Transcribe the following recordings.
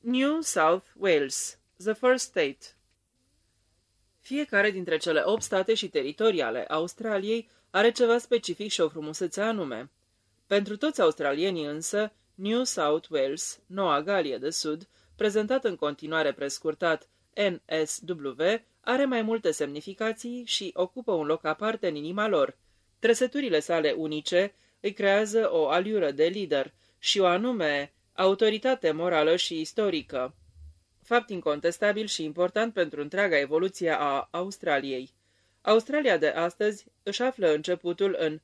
New South Wales, the first state. Fiecare dintre cele 8 state și teritorii ale Australiei are ceva specific și o frumusețe anume. Pentru toți australienii însă, New South Wales, Noua Galie de Sud, prezentat în continuare prescurtat NSW, are mai multe semnificații și ocupă un loc aparte în inima lor. Trăsăturile sale unice îi creează o aliură de lider și o anume autoritate morală și istorică. Fapt incontestabil și important pentru întreaga evoluție a Australiei. Australia de astăzi își află începutul în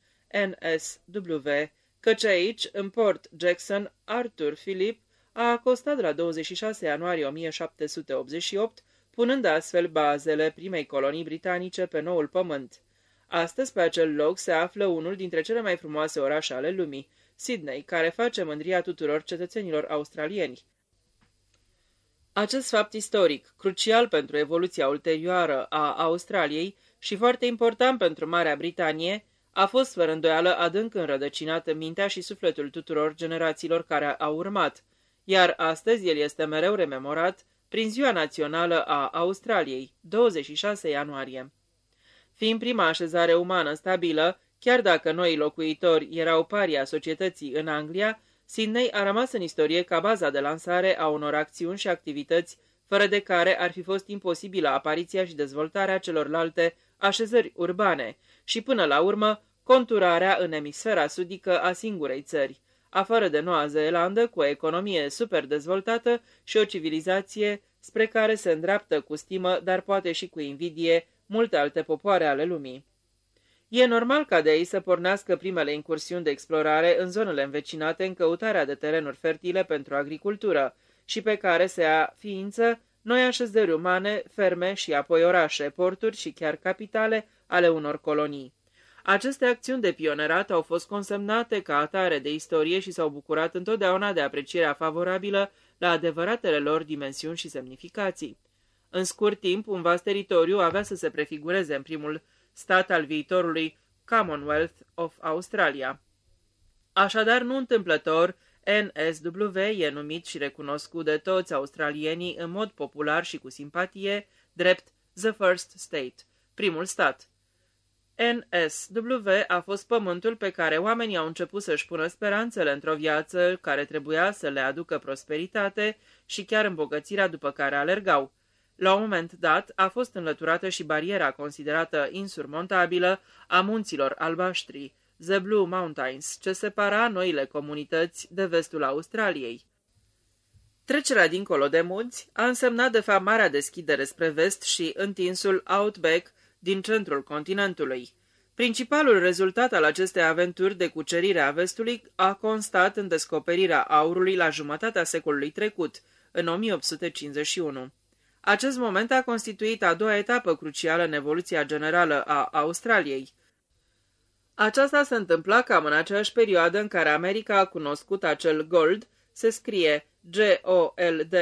NSW, căci aici, în Port Jackson, Arthur Philip a acostat la 26 ianuarie 1788, punând astfel bazele primei colonii britanice pe noul pământ. Astăzi, pe acel loc, se află unul dintre cele mai frumoase orașe ale lumii, Sydney, care face mândria tuturor cetățenilor australieni. Acest fapt istoric, crucial pentru evoluția ulterioară a Australiei și foarte important pentru Marea Britanie, a fost fără îndoială adânc înrădăcinat în mintea și sufletul tuturor generațiilor care au urmat, iar astăzi el este mereu rememorat prin Ziua Națională a Australiei, 26 ianuarie. Fiind prima așezare umană stabilă, chiar dacă noi locuitori erau paria societății în Anglia, Sydney a rămas în istorie ca baza de lansare a unor acțiuni și activități, fără de care ar fi fost imposibilă apariția și dezvoltarea celorlalte așezări urbane și, până la urmă, conturarea în emisfera sudică a singurei țări, afară de Noua Zeelandă, cu o economie super dezvoltată și o civilizație spre care se îndreaptă cu stimă, dar poate și cu invidie, multe alte popoare ale lumii. E normal ca de aici să pornească primele incursiuni de explorare în zonele învecinate în căutarea de terenuri fertile pentru agricultură și pe care se ia ființă noi așezări umane, ferme și apoi orașe, porturi și chiar capitale ale unor colonii. Aceste acțiuni de pionerat au fost consemnate ca atare de istorie și s-au bucurat întotdeauna de aprecierea favorabilă la adevăratele lor dimensiuni și semnificații. În scurt timp, un vast teritoriu avea să se prefigureze în primul stat al viitorului Commonwealth of Australia. Așadar, nu întâmplător, NSW e numit și recunoscut de toți australienii în mod popular și cu simpatie, drept The First State, primul stat. NSW a fost pământul pe care oamenii au început să-și pună speranțele într-o viață care trebuia să le aducă prosperitate și chiar îmbogățirea după care alergau. La un moment dat a fost înlăturată și bariera considerată insurmontabilă a munților albaștri, The Blue Mountains, ce separa noile comunități de vestul Australiei. Trecerea dincolo de munți a însemnat de fapt marea deschidere spre vest și întinsul outback din centrul continentului. Principalul rezultat al acestei aventuri de cucerire a vestului a constat în descoperirea aurului la jumătatea secolului trecut, în 1851. Acest moment a constituit a doua etapă crucială în evoluția generală a Australiei. Aceasta se întâmpla cam în aceeași perioadă în care America a cunoscut acel gold, se scrie G-O-L-D,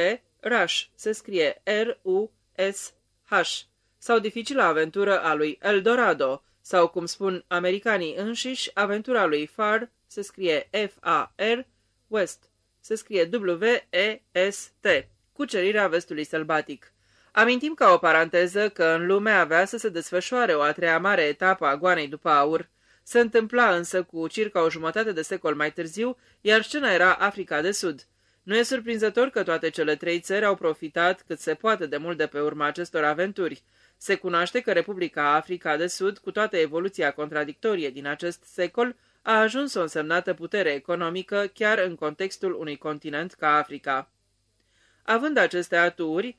Rush, se scrie R-U-S-H, sau dificilă aventură a lui Eldorado, sau cum spun americanii înșiși, aventura lui Far, se scrie F-A-R, West, se scrie W-E-S-T, cucerirea vestului sălbatic. Amintim ca o paranteză că în lume avea să se desfășoare o a treia mare etapă a goanei după aur. Se întâmpla însă cu circa o jumătate de secol mai târziu, iar scena era Africa de Sud. Nu e surprinzător că toate cele trei țări au profitat cât se poate de mult de pe urma acestor aventuri. Se cunoaște că Republica Africa de Sud, cu toată evoluția contradictorie din acest secol, a ajuns o însemnată putere economică chiar în contextul unui continent ca Africa. Având aceste aturi,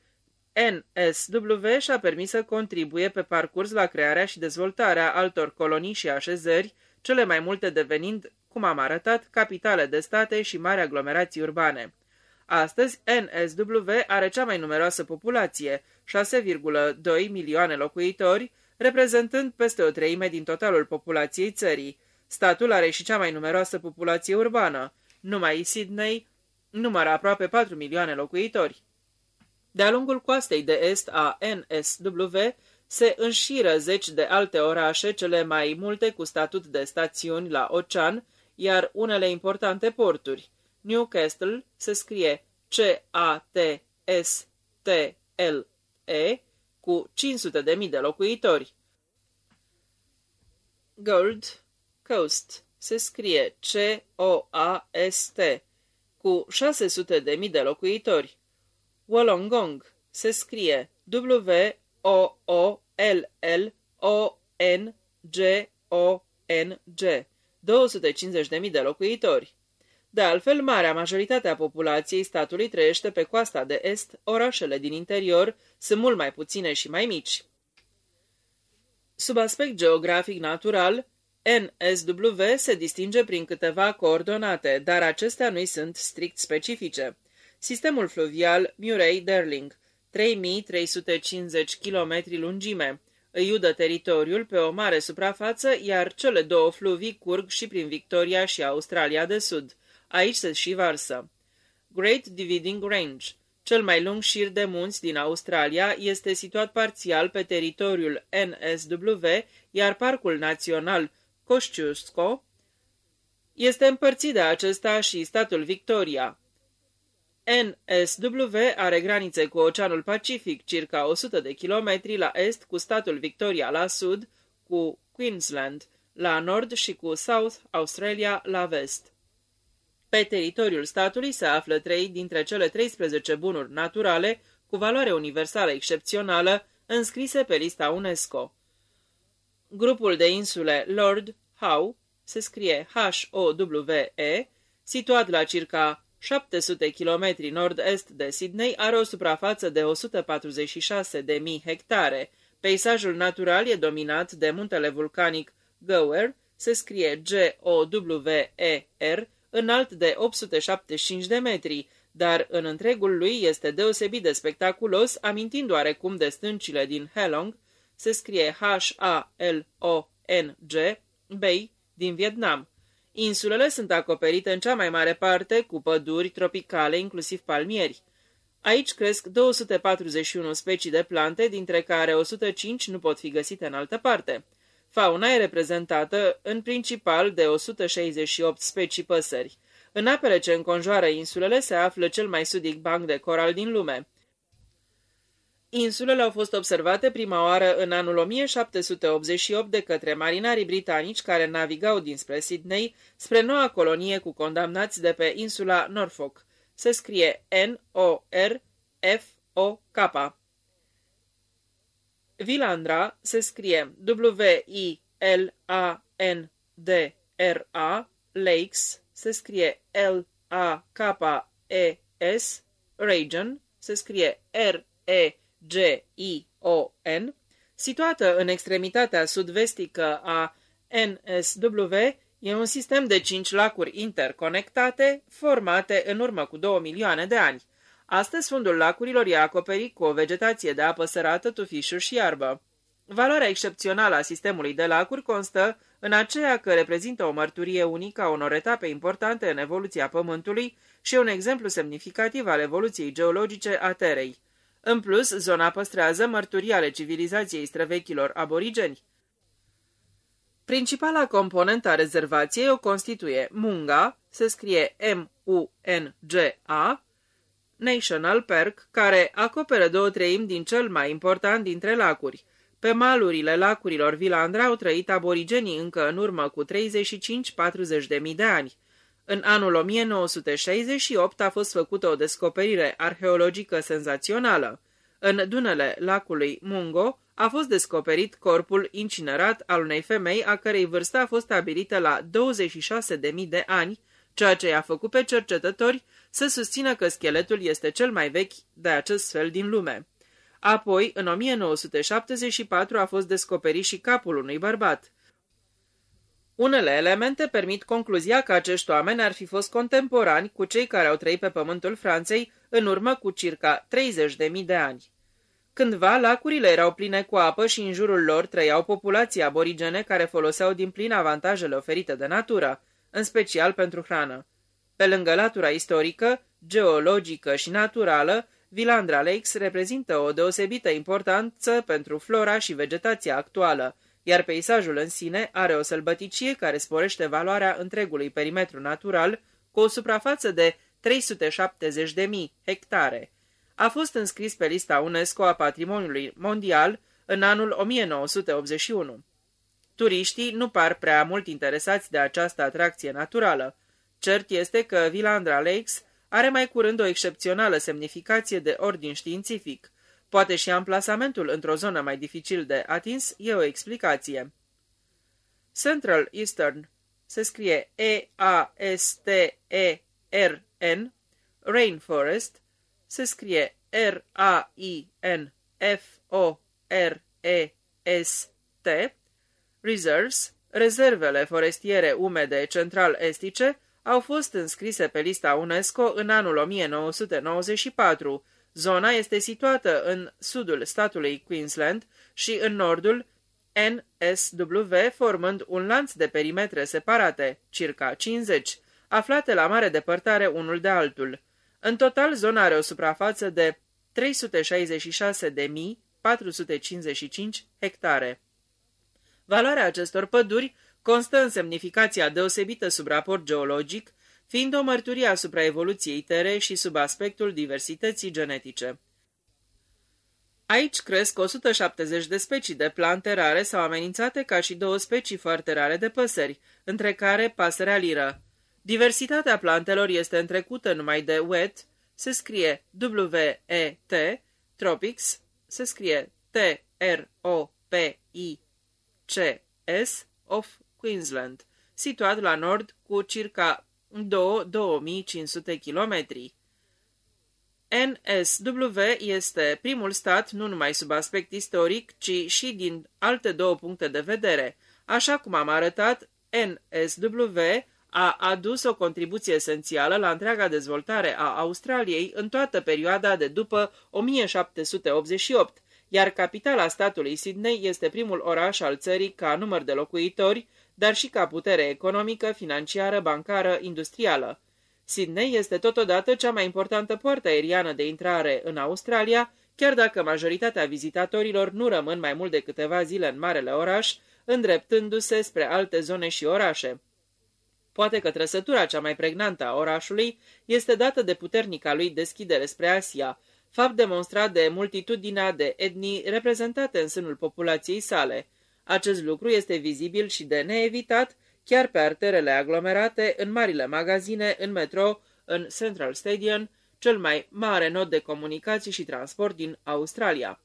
NSW și-a permis să contribuie pe parcurs la crearea și dezvoltarea altor colonii și așezări, cele mai multe devenind, cum am arătat, capitale de state și mari aglomerații urbane. Astăzi, NSW are cea mai numeroasă populație, 6,2 milioane locuitori, reprezentând peste o treime din totalul populației țării. Statul are și cea mai numeroasă populație urbană. Numai Sydney numără aproape 4 milioane locuitori. De-a lungul coastei de est a NSW se înșiră zeci de alte orașe, cele mai multe cu statut de stațiuni la ocean, iar unele importante porturi. Newcastle se scrie C-A-T-S-T-L-E, cu 500.000 de locuitori. Gold Coast se scrie C-O-A-S-T, cu 600.000 de locuitori. Wollongong se scrie W-O-O-L-L-O-N-G-O-N-G, 250.000 de locuitori. De altfel, marea majoritate a populației statului trăiește pe coasta de est, orașele din interior sunt mult mai puține și mai mici. Sub aspect geografic natural, NSW se distinge prin câteva coordonate, dar acestea nu sunt strict specifice. Sistemul fluvial Murray-Darling, 3350 km lungime, îi udă teritoriul pe o mare suprafață, iar cele două fluvii curg și prin Victoria și Australia de Sud. Aici se și varsă. Great Dividing Range, cel mai lung șir de munți din Australia, este situat parțial pe teritoriul NSW, iar Parcul Național Kosciuszko este împărțit de acesta și statul Victoria. NSW are granițe cu Oceanul Pacific, circa 100 de kilometri la est, cu statul Victoria la sud, cu Queensland la nord și cu South Australia la vest. Pe teritoriul statului se află trei dintre cele 13 bunuri naturale cu valoare universală excepțională înscrise pe lista UNESCO. Grupul de insule Lord Howe se scrie H-O-W-E, situat la circa 700 km nord-est de Sydney, are o suprafață de 146.000 hectare. Peisajul natural e dominat de muntele vulcanic Gower, se scrie G-O-W-E-R, înalt de 875 de metri, dar în întregul lui este deosebit de spectaculos, amintind oarecum de stâncile din Halong, se scrie H-A-L-O-N-G, Bay, din Vietnam. Insulele sunt acoperite în cea mai mare parte cu păduri tropicale, inclusiv palmieri. Aici cresc 241 specii de plante, dintre care 105 nu pot fi găsite în altă parte. Fauna e reprezentată în principal de 168 specii păsări. În apele ce înconjoară insulele se află cel mai sudic banc de coral din lume. Insulele au fost observate prima oară în anul 1788 de către marinarii britanici care navigau dinspre Sydney spre noua colonie cu condamnați de pe insula Norfolk. Se scrie N-O-R-F-O-K. Vilandra se scrie W-I-L-A-N-D-R-A, Lakes se scrie L-A-K-E-S, Region se scrie R-E-G-I-O-N, situată în extremitatea sud-vestică a NSW, e un sistem de cinci lacuri interconectate, formate în urmă cu două milioane de ani. Astăzi fundul lacurilor e acoperit cu o vegetație de apă sărată, tufișuri și iarbă. Valoarea excepțională a sistemului de lacuri constă în aceea că reprezintă o mărturie unică a unor etape importante în evoluția Pământului și un exemplu semnificativ al evoluției geologice a Terei. În plus, zona păstrează mărturii ale civilizației străvechilor aborigeni. Principala componentă a rezervației o constituie Munga, se scrie M-U-N-G-A, National Park, care acoperă două treimi din cel mai important dintre lacuri. Pe malurile lacurilor Vilandra au trăit aborigenii încă în urmă cu 35-40 de mii de ani. În anul 1968 a fost făcută o descoperire arheologică senzațională. În dunele lacului Mungo a fost descoperit corpul incinerat al unei femei a cărei vârstă a fost stabilită la 26.000 de ani, ceea ce i-a făcut pe cercetători să susțină că scheletul este cel mai vechi de acest fel din lume. Apoi, în 1974 a fost descoperit și capul unui bărbat. Unele elemente permit concluzia că acești oameni ar fi fost contemporani cu cei care au trăit pe pământul Franței în urmă cu circa 30.000 de ani. Cândva, lacurile erau pline cu apă și în jurul lor trăiau populații aborigene care foloseau din plin avantajele oferite de natură, în special pentru hrană. Pe lângă latura istorică, geologică și naturală, Vilandra Lakes reprezintă o deosebită importanță pentru flora și vegetația actuală, iar peisajul în sine are o sălbăticie care sporește valoarea întregului perimetru natural, cu o suprafață de 370.000 hectare. A fost înscris pe lista UNESCO a Patrimoniului Mondial în anul 1981. Turiștii nu par prea mult interesați de această atracție naturală. Cert este că Villandra Lakes are mai curând o excepțională semnificație de ordin științific. Poate și amplasamentul într-o zonă mai dificil de atins e o explicație. Central Eastern. Se scrie E-A-S-T-E-R-N, Rainforest. Se scrie R-A-I-N-F-O-R-E-S-T, Reserves, rezervele forestiere umede central-estice, au fost înscrise pe lista UNESCO în anul 1994. Zona este situată în sudul statului Queensland și în nordul NSW, formând un lanț de perimetre separate, circa 50, aflate la mare depărtare unul de altul. În total, zona are o suprafață de 366.455 hectare. Valoarea acestor păduri constă în semnificația deosebită sub raport geologic, fiind o mărturie asupra evoluției tere și sub aspectul diversității genetice. Aici cresc 170 de specii de plante rare sau amenințate ca și două specii foarte rare de păsări, între care pasărea liră. Diversitatea plantelor este întrecută numai de wet, se scrie W-E-T, tropics, se scrie T-R-O-P-I-C-S, of Queensland, situat la nord cu circa 2-2500 km. NSW este primul stat nu numai sub aspect istoric, ci și din alte două puncte de vedere. Așa cum am arătat, NSW a adus o contribuție esențială la întreaga dezvoltare a Australiei în toată perioada de după 1788, iar capitala statului Sydney este primul oraș al țării ca număr de locuitori, dar și ca putere economică, financiară, bancară, industrială. Sydney este totodată cea mai importantă poartă aeriană de intrare în Australia, chiar dacă majoritatea vizitatorilor nu rămân mai mult de câteva zile în marele oraș, îndreptându-se spre alte zone și orașe. Poate că trăsătura cea mai pregnantă a orașului este dată de puternica lui deschidere spre Asia, fapt demonstrat de multitudinea de etnii reprezentate în sânul populației sale. Acest lucru este vizibil și de neevitat chiar pe arterele aglomerate, în marile magazine, în metro, în Central Stadium, cel mai mare nod de comunicații și transport din Australia.